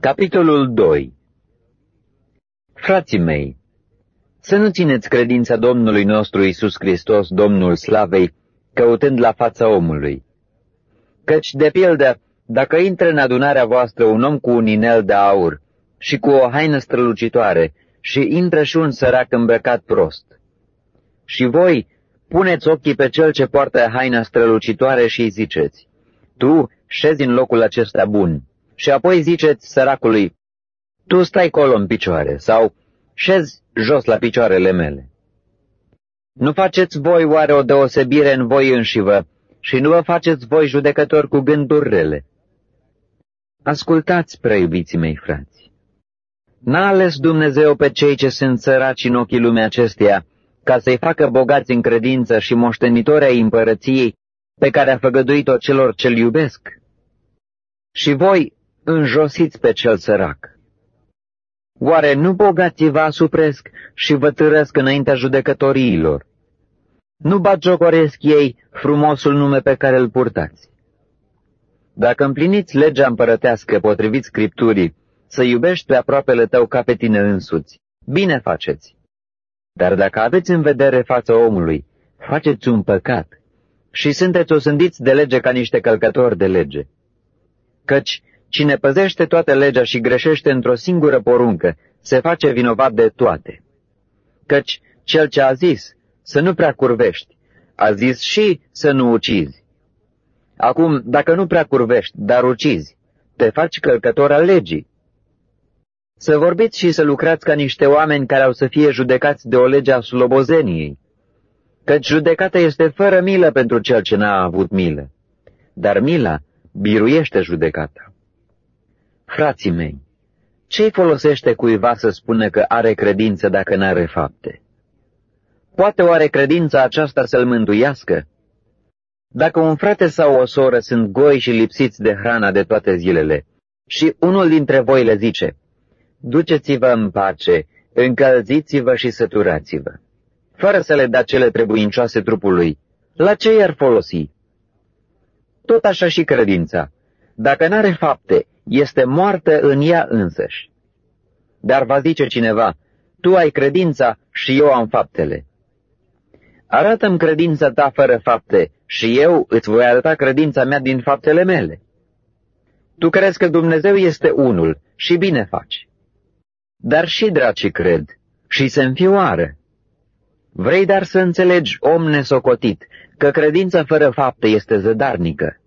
Capitolul 2 Frații mei, să nu țineți credința Domnului nostru Isus Hristos, Domnul Slavei, căutând la fața omului. Căci, de pildă, dacă intră în adunarea voastră un om cu un inel de aur și cu o haină strălucitoare și intră și un sărac îmbrăcat prost, și voi puneți ochii pe cel ce poartă haina strălucitoare și îi ziceți, Tu șezi în locul acesta bun, și apoi ziceți săracului, Tu stai colo în picioare, sau șezi jos la picioarele mele. Nu faceți voi oare o deosebire în voi înșivă și nu vă faceți voi judecători cu gânduri rele? Ascultați, preiubiții mei frați. N-a ales Dumnezeu pe cei ce sunt săraci în ochii lumea acesteia, ca să-i facă bogați în credință și moștenitori ai împărăției pe care a făgăduit-o celor ce-L iubesc. Și voi înjosiți pe cel sărac. Oare nu bogații vă asupresc și vă târăsc înaintea judecătoriilor? Nu bagiocoresc ei frumosul nume pe care îl purtați. Dacă împliniți legea împărătească potrivit Scripturii, să iubești pe aproapele tău ca pe tine însuți, bine faceți. Dar dacă aveți în vedere fața omului, faceți un păcat și sunteți osândiți de lege ca niște călcători de lege. Căci cine păzește toată legea și greșește într-o singură poruncă, se face vinovat de toate. Căci cel ce a zis să nu prea curvești, a zis și să nu ucizi. Acum, dacă nu prea curvești, dar ucizi, te faci călcător al legii. Să vorbiți și să lucrați ca niște oameni care au să fie judecați de o lege a slobozeniei, căci judecata este fără milă pentru cel ce n-a avut milă, dar mila biruiește judecata. Frații mei, ce-i folosește cuiva să spună că are credință dacă n-are fapte? Poate oare credința aceasta să-l mântuiască? Dacă un frate sau o soră sunt goi și lipsiți de hrana de toate zilele, și unul dintre voi le zice, Duceți-vă în pace, încălziți-vă și săturați-vă, fără să le da cele trebuincioase trupului, la ce i-ar folosi? Tot așa și credința, dacă n-are fapte, este moartă în ea însăși. Dar va zice cineva, tu ai credința și eu am faptele. Arată-mi credința ta fără fapte și eu îți voi arăta credința mea din faptele mele. Tu crezi că Dumnezeu este unul și bine faci. Dar și dracii cred și se înfioară. Vrei dar să înțelegi, om nesocotit, că credința fără fapte este zădarnică.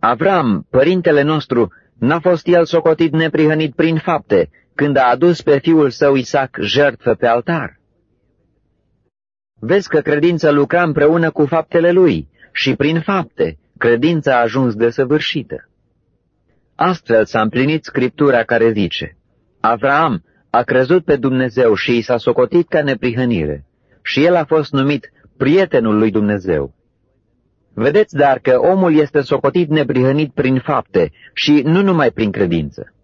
Avram, părintele nostru, n-a fost el socotit neprihănit prin fapte, când a adus pe fiul său Isaac jertfă pe altar. Vezi că credința lucra împreună cu faptele lui și prin fapte credința a ajuns desăvârșită. Astfel s-a împlinit scriptura care zice, Avraam a crezut pe Dumnezeu și i s-a socotit ca neprihănire și el a fost numit prietenul lui Dumnezeu. Vedeți dar că omul este socotit neprihănit prin fapte și nu numai prin credință.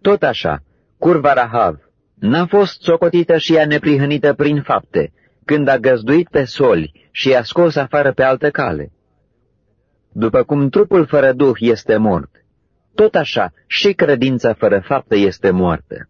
Tot așa, curva Rahav n-a fost socotită și ea neprihănită prin fapte, când a găzduit pe soli și i-a scos afară pe altă cale. După cum trupul fără duh este mort, tot așa și credința fără fapte este moartă.